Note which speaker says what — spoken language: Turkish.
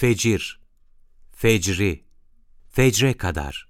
Speaker 1: fecir, fecri, fecre kadar.